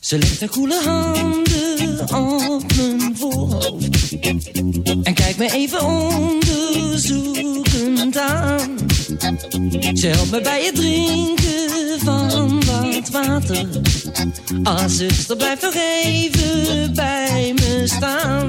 Ze legt haar koele handen op mijn voorhoofd En kijkt me even onderzoekend aan. Ze helpt me bij het drinken van wat water. Ah, zuster, blijf nog even bij me staan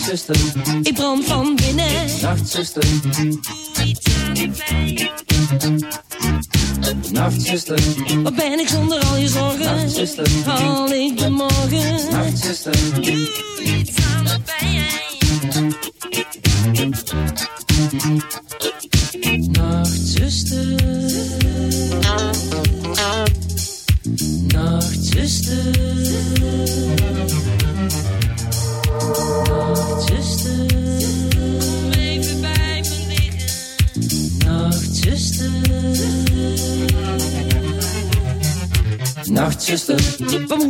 Nachtzuster, Ik brand van binnen. Nachtzuster, Doe iets aan pijn. Nachtzuster, Wat ben ik zonder al je zorgen? Nachtzuster, Haal ik de morgen? Nachtzuster, Doe iets aan de pijn.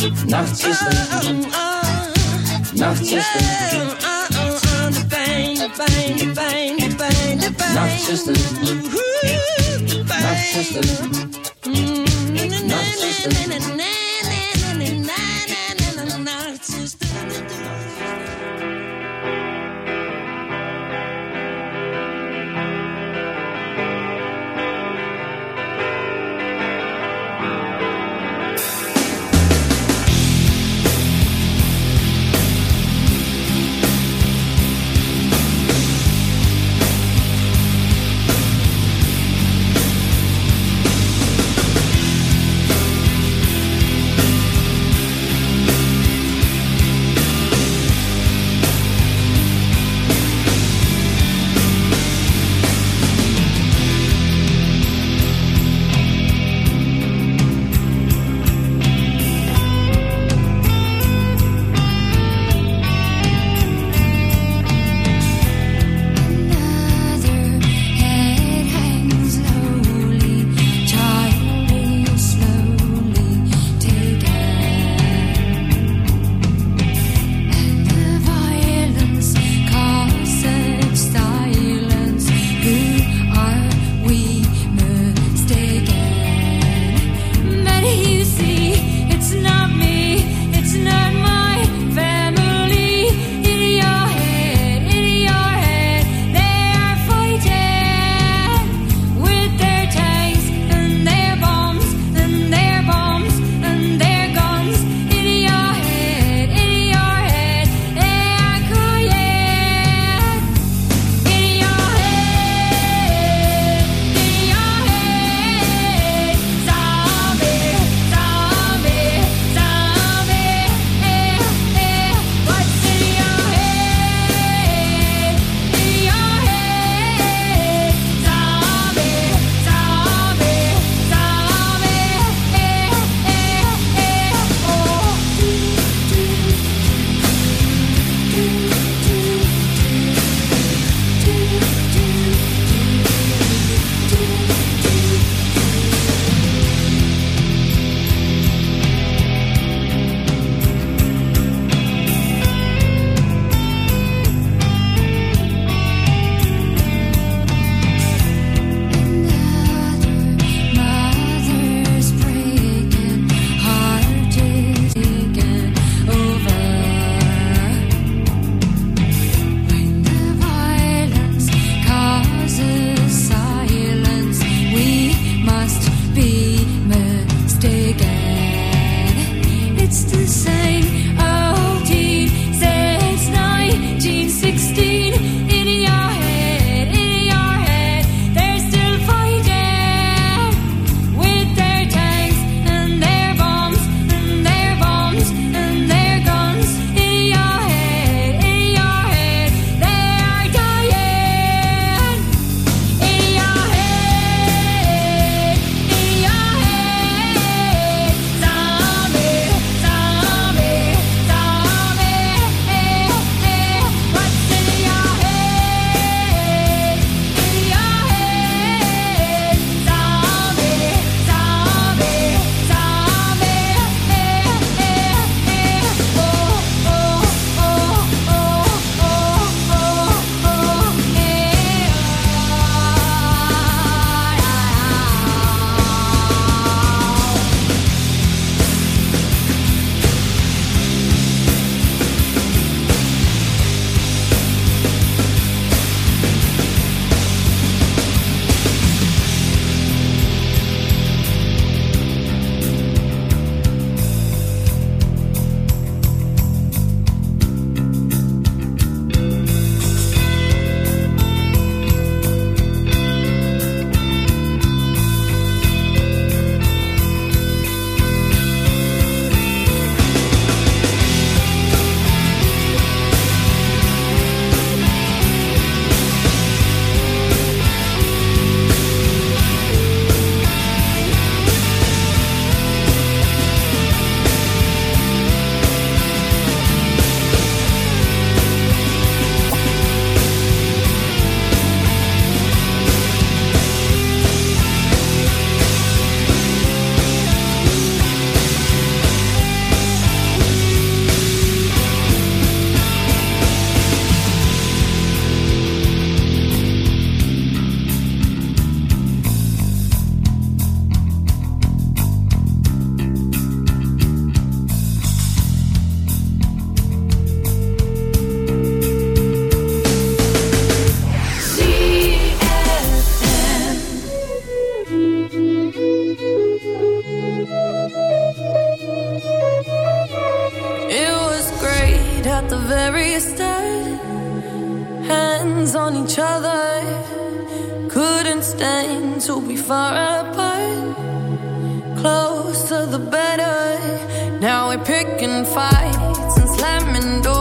Nachtzuster, nachtzuster. De pijn, fights and slamming doors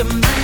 your mind.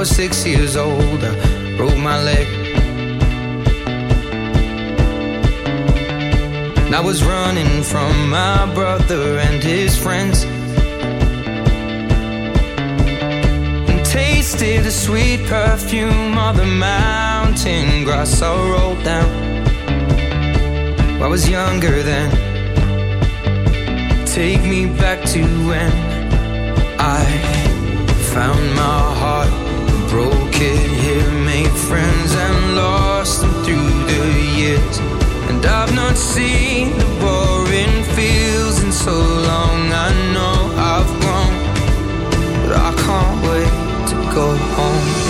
Was six years old, I broke my leg. And I was running from my brother and his friends. And tasted the sweet perfume of the mountain grass I rolled down. I was younger then. Take me back to when I found my heart, broke it here, made friends and lost them through the years. And I've not seen the boring fields in so long. I know I've grown, but I can't wait to go home.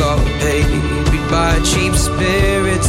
got paid. Buy cheap spirits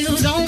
still don't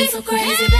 me so crazy.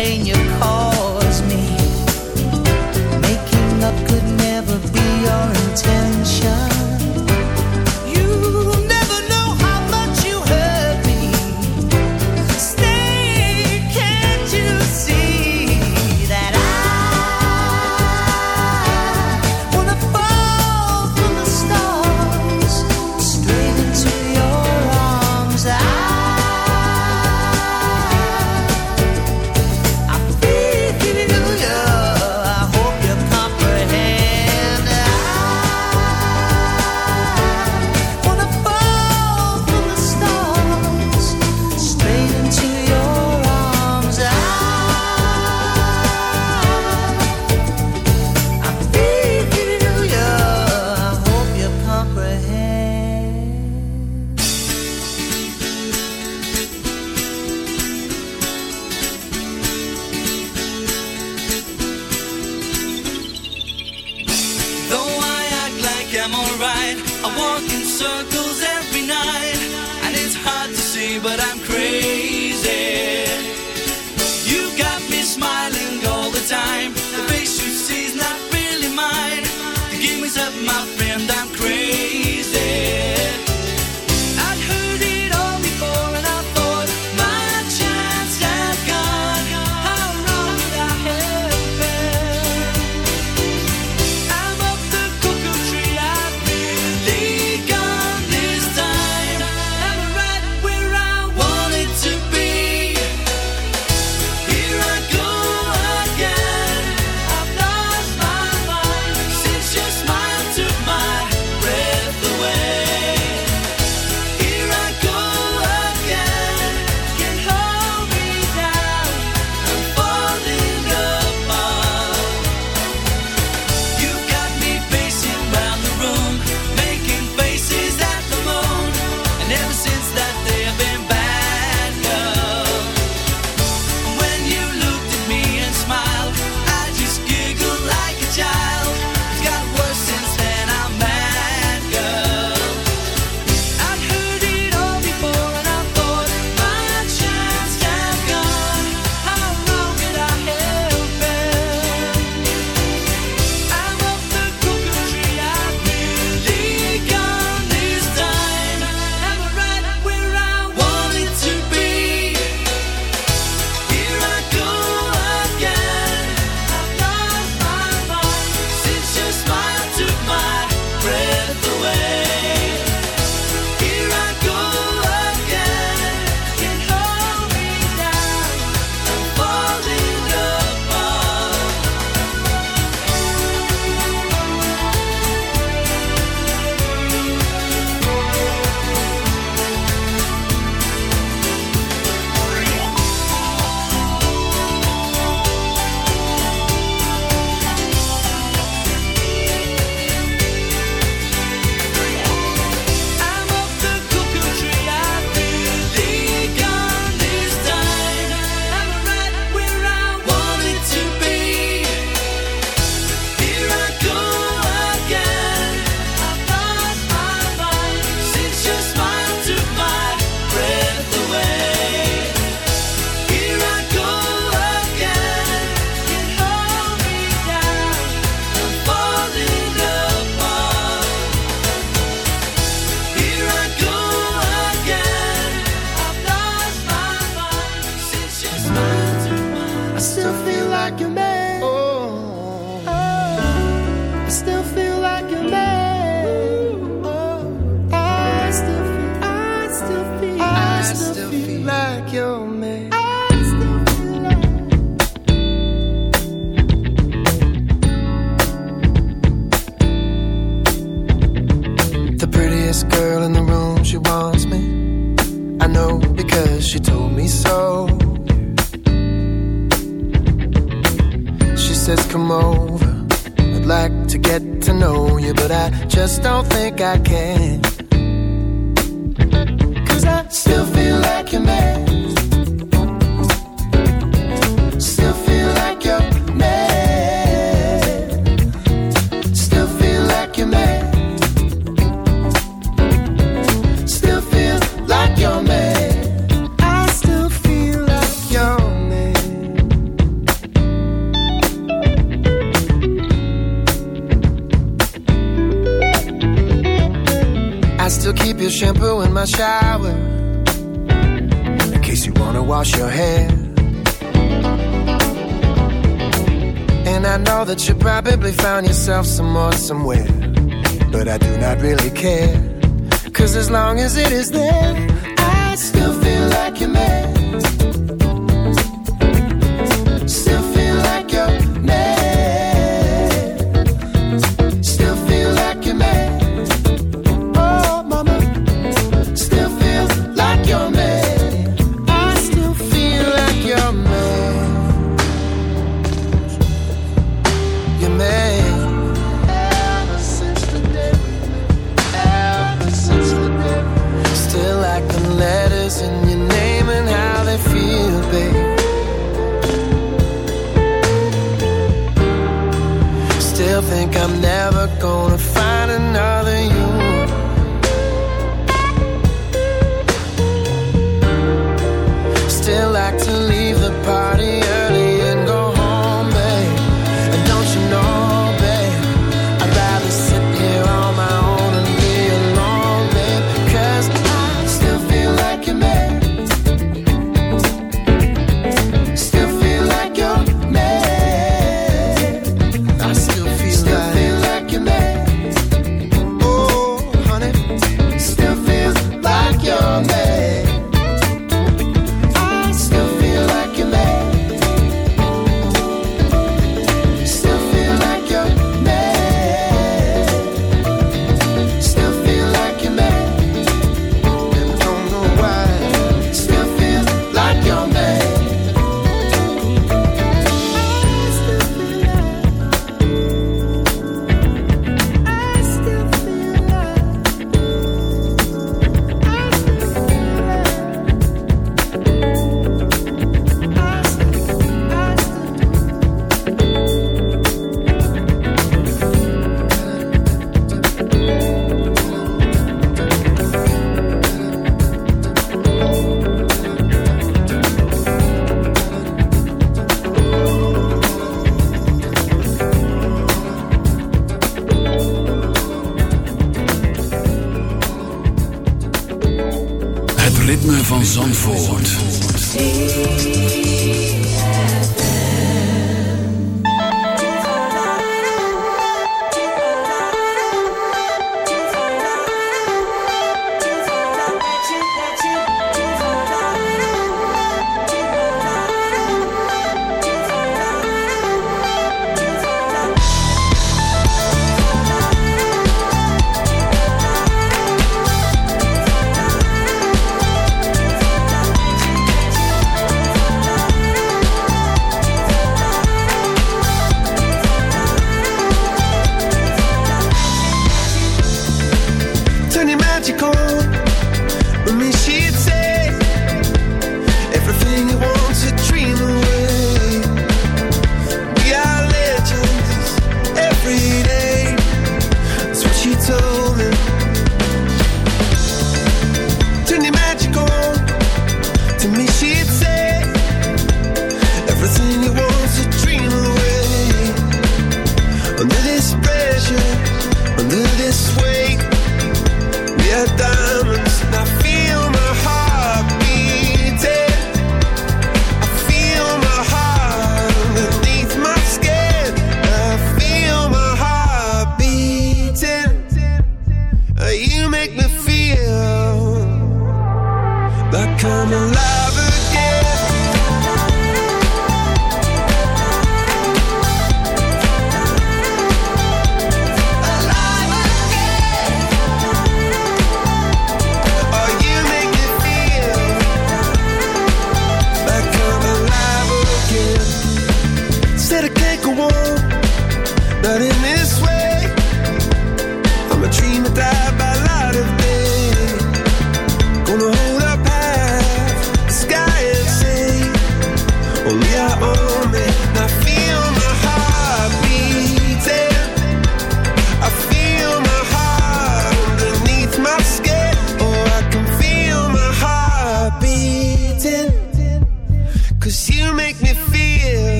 Pain you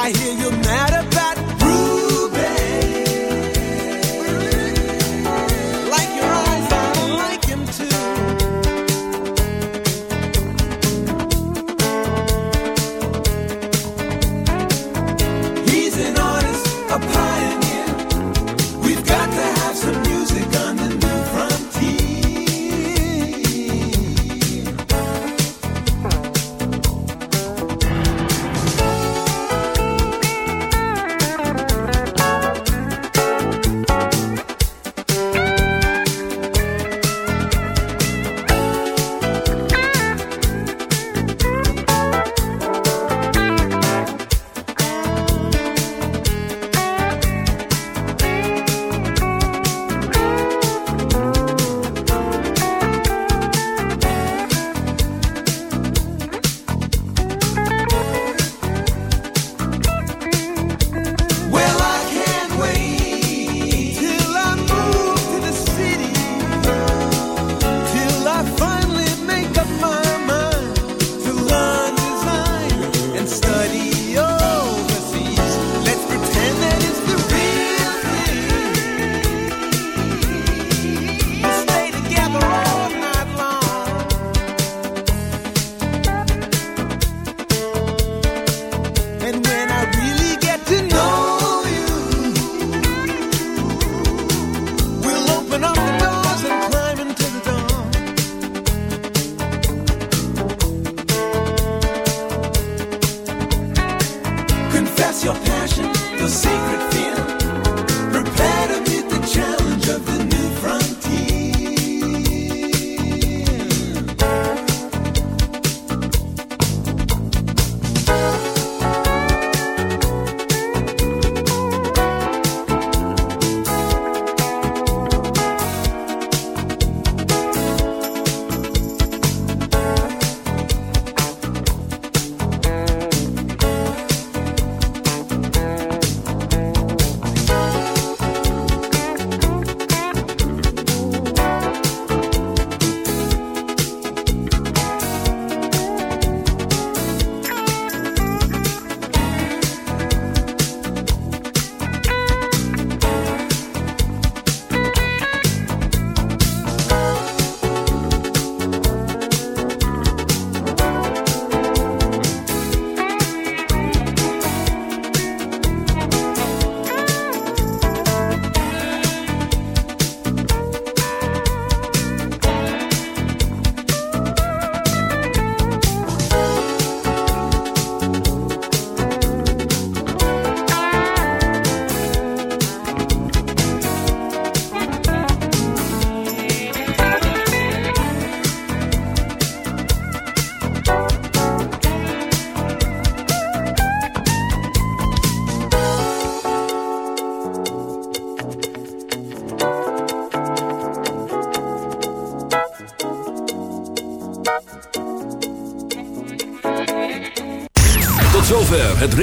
I hear you're mad about